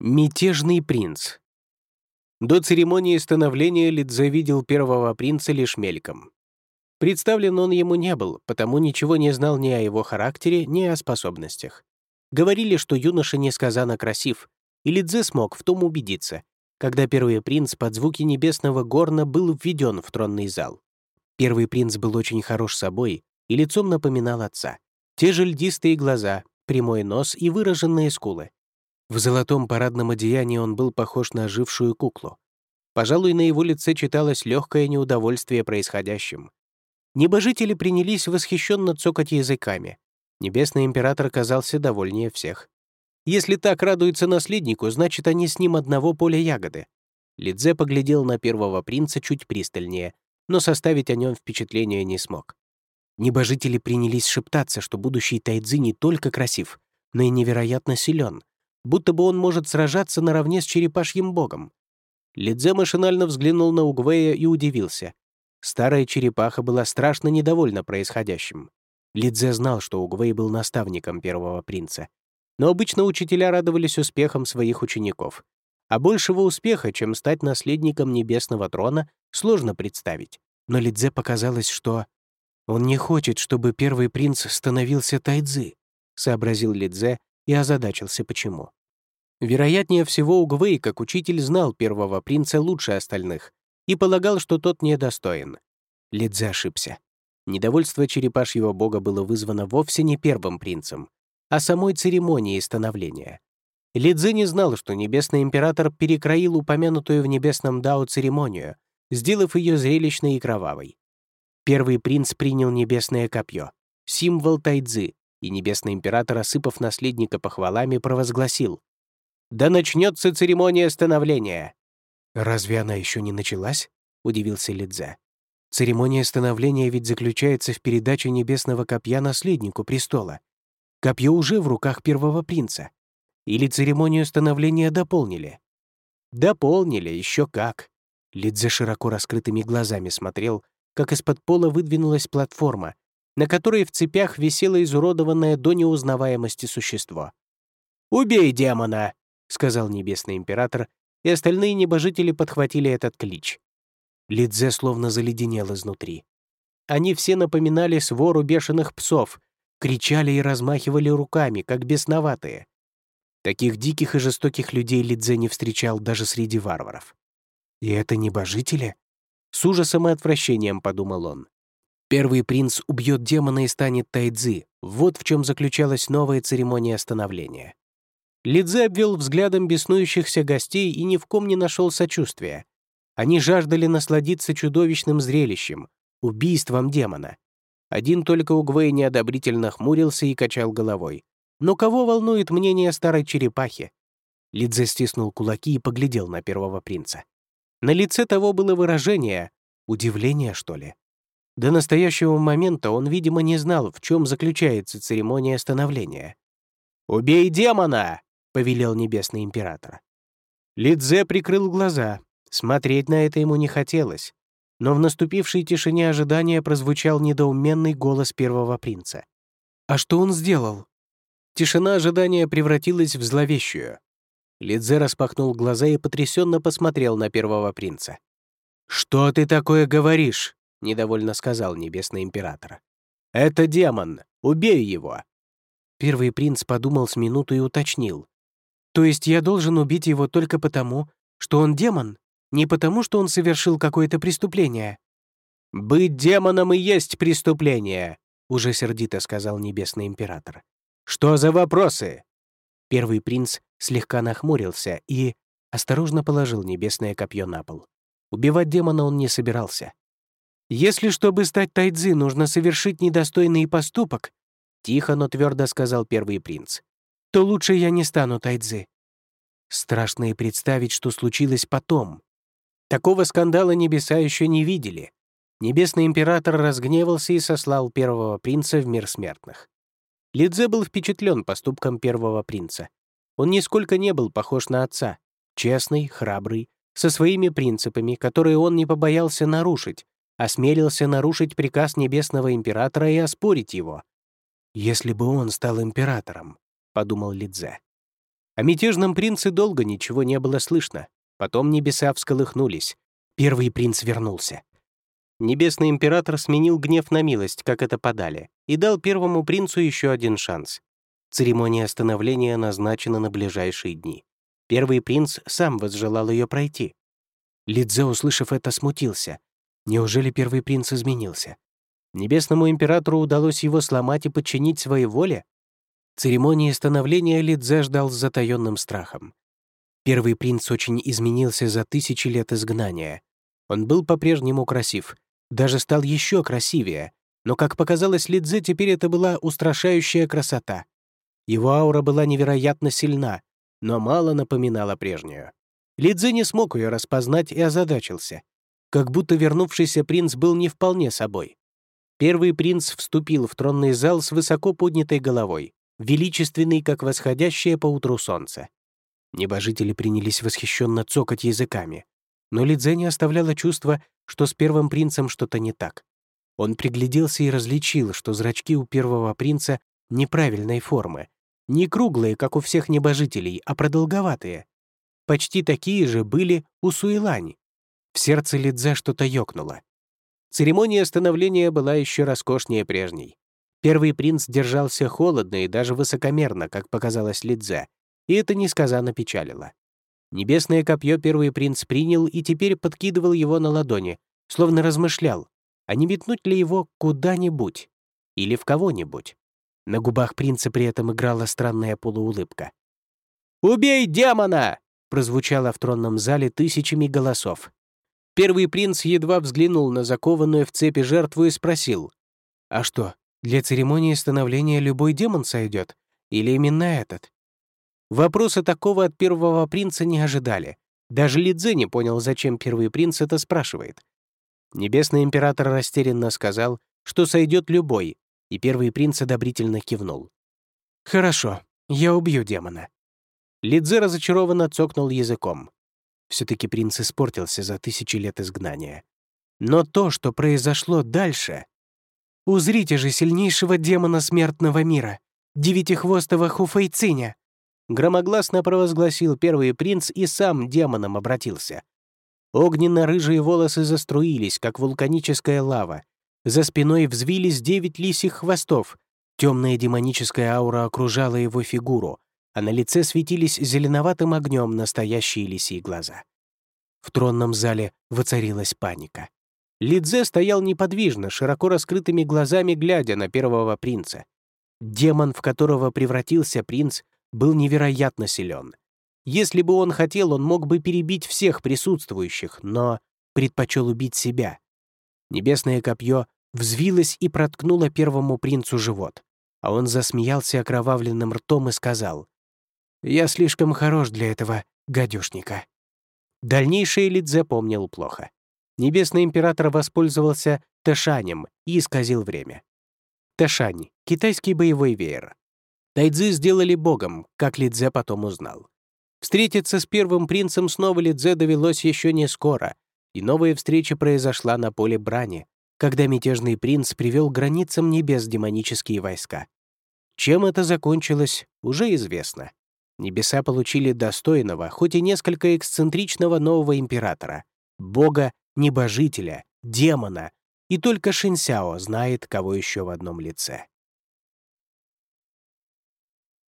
Мятежный принц. До церемонии становления Лидзе видел первого принца лишь мельком. Представлен он ему не был, потому ничего не знал ни о его характере, ни о способностях. Говорили, что юноша несказанно красив, и Лидзе смог в том убедиться, когда первый принц под звуки небесного горна был введен в тронный зал. Первый принц был очень хорош собой и лицом напоминал отца. Те же льдистые глаза, прямой нос и выраженные скулы. В золотом парадном одеянии он был похож на ожившую куклу. Пожалуй, на его лице читалось легкое неудовольствие происходящим. Небожители принялись восхищенно цокать языками. Небесный император казался довольнее всех. Если так радуется наследнику, значит, они с ним одного поля ягоды. Лидзе поглядел на первого принца чуть пристальнее, но составить о нем впечатление не смог. Небожители принялись шептаться, что будущий Тайдзи не только красив, но и невероятно силен, будто бы он может сражаться наравне с черепашьим богом. Лидзе машинально взглянул на Угвея и удивился. Старая черепаха была страшно недовольна происходящим. Лидзе знал, что Угвей был наставником первого принца. Но обычно учителя радовались успехам своих учеников. А большего успеха, чем стать наследником небесного трона, сложно представить. Но Лидзе показалось, что он не хочет, чтобы первый принц становился Тайдзи, сообразил Лидзе и озадачился почему. Вероятнее всего, Угвей, как учитель, знал первого принца лучше остальных и полагал, что тот недостоин. Лидзе ошибся. Недовольство черепашьего бога было вызвано вовсе не первым принцем, а самой церемонией становления. Лидзе не знал, что небесный император перекроил упомянутую в небесном Дао церемонию, сделав ее зрелищной и кровавой. Первый принц принял небесное копье, символ Тайцзы, и небесный император, осыпав наследника похвалами, провозгласил да начнется церемония становления». «Разве она еще не началась?» — удивился Лидзе. «Церемония становления ведь заключается в передаче небесного копья наследнику престола. Копье уже в руках первого принца. Или церемонию становления дополнили?» «Дополнили, еще как!» Лидзе широко раскрытыми глазами смотрел, как из-под пола выдвинулась платформа, на которой в цепях висело изуродованное до неузнаваемости существо. «Убей демона!» — сказал небесный император, и остальные небожители подхватили этот клич. Лидзе словно заледенел изнутри. Они все напоминали свору бешеных псов, кричали и размахивали руками, как бесноватые. Таких диких и жестоких людей Лидзе не встречал даже среди варваров. «И это небожители?» С ужасом и отвращением подумал он. Первый принц убьет демона и станет Тайдзи. Вот в чем заключалась новая церемония становления. Лидзе обвел взглядом беснующихся гостей и ни в ком не нашел сочувствия. Они жаждали насладиться чудовищным зрелищем — убийством демона. Один только Угвей неодобрительно хмурился и качал головой. «Но кого волнует мнение старой черепахи?» Лидзе стиснул кулаки и поглядел на первого принца. На лице того было выражение удивления, что ли. До настоящего момента он, видимо, не знал, в чем заключается церемония становления. «Убей демона!» — повелел небесный император. Лидзе прикрыл глаза. Смотреть на это ему не хотелось. Но в наступившей тишине ожидания прозвучал недоуменный голос первого принца. «А что он сделал?» Тишина ожидания превратилась в зловещую. Лидзе распахнул глаза и потрясенно посмотрел на первого принца. «Что ты такое говоришь?» — недовольно сказал небесный император. «Это демон! Убей его!» Первый принц подумал с минуту и уточнил. То есть я должен убить его только потому, что он демон, не потому, что он совершил какое-то преступление. «Быть демоном и есть преступление», — уже сердито сказал Небесный Император. «Что за вопросы?» Первый принц слегка нахмурился и осторожно положил небесное копье на пол. Убивать демона он не собирался. «Если, чтобы стать тайцзи, нужно совершить недостойный поступок», — тихо, но твердо сказал первый принц, то лучше я не стану тайцзи. Страшно и представить, что случилось потом. Такого скандала небеса еще не видели. Небесный император разгневался и сослал первого принца в мир смертных. Лидзе был впечатлен поступком первого принца. Он нисколько не был похож на отца. Честный, храбрый, со своими принципами, которые он не побоялся нарушить, осмелился нарушить приказ небесного императора и оспорить его. Если бы он стал императором, подумал Лидзе. О мятежном принце долго ничего не было слышно. Потом небеса всколыхнулись. Первый принц вернулся. Небесный император сменил гнев на милость, как это подали, и дал первому принцу еще один шанс. Церемония становления назначена на ближайшие дни. Первый принц сам возжелал ее пройти. Лидзе, услышав это, смутился. Неужели первый принц изменился? Небесному императору удалось его сломать и подчинить своей воле? Церемонии становления Лидзе ждал с затаённым страхом. Первый принц очень изменился за тысячи лет изгнания. Он был по-прежнему красив, даже стал еще красивее, но, как показалось Лидзе, теперь это была устрашающая красота. Его аура была невероятно сильна, но мало напоминала прежнюю. Лидзе не смог ее распознать и озадачился. Как будто вернувшийся принц был не вполне собой. Первый принц вступил в тронный зал с высоко поднятой головой, величественный, как восходящее поутру солнце. Небожители принялись восхищенно цокать языками. Но Лидзе оставляло чувства, что с первым принцем что-то не так. Он пригляделся и различил, что зрачки у первого принца неправильной формы, не круглые, как у всех небожителей, а продолговатые. Почти такие же были у Суэлани. В сердце Лидзе что-то ёкнуло. Церемония становления была еще роскошнее прежней. Первый принц держался холодно и даже высокомерно, как показалось Лидзе, и это несказанно печалило. Небесное копье первый принц принял и теперь подкидывал его на ладони, словно размышлял, а не метнуть ли его куда-нибудь или в кого-нибудь. На губах принца при этом играла странная полуулыбка. «Убей демона!» — прозвучало в тронном зале тысячами голосов. Первый принц едва взглянул на закованную в цепи жертву и спросил, «А что, для церемонии становления любой демон сойдет? Или именно этот?» Вопроса такого от первого принца не ожидали. Даже Лидзе не понял, зачем первый принц это спрашивает. Небесный император растерянно сказал, что сойдет любой, и первый принц одобрительно кивнул. «Хорошо, я убью демона». Лидзе разочарованно цокнул языком. Все таки принц испортился за тысячи лет изгнания. Но то, что произошло дальше... «Узрите же сильнейшего демона смертного мира, девятихвостого Хуфейциня!» Громогласно провозгласил первый принц и сам демоном обратился. Огненно-рыжие волосы заструились, как вулканическая лава. За спиной взвились девять лисих хвостов. Темная демоническая аура окружала его фигуру, а на лице светились зеленоватым огнем настоящие лисьи глаза. В тронном зале воцарилась паника. Лидзе стоял неподвижно, широко раскрытыми глазами глядя на первого принца. Демон, в которого превратился принц, был невероятно силен. Если бы он хотел, он мог бы перебить всех присутствующих, но предпочел убить себя. Небесное копье взвилось и проткнуло первому принцу живот, а он засмеялся окровавленным ртом и сказал, «Я слишком хорош для этого гадюшника». Дальнейшее Лидзе помнил плохо. Небесный император воспользовался Тэшанем и исказил время. Тэшань — китайский боевой веер. Тайцзы сделали богом, как Лидзе потом узнал. Встретиться с первым принцем снова Лидзе довелось еще не скоро, и новая встреча произошла на поле брани, когда мятежный принц привел границам небес демонические войска. Чем это закончилось, уже известно. Небеса получили достойного, хоть и несколько эксцентричного нового императора, бога, небожителя, демона, и только Шинсяо знает, кого еще в одном лице.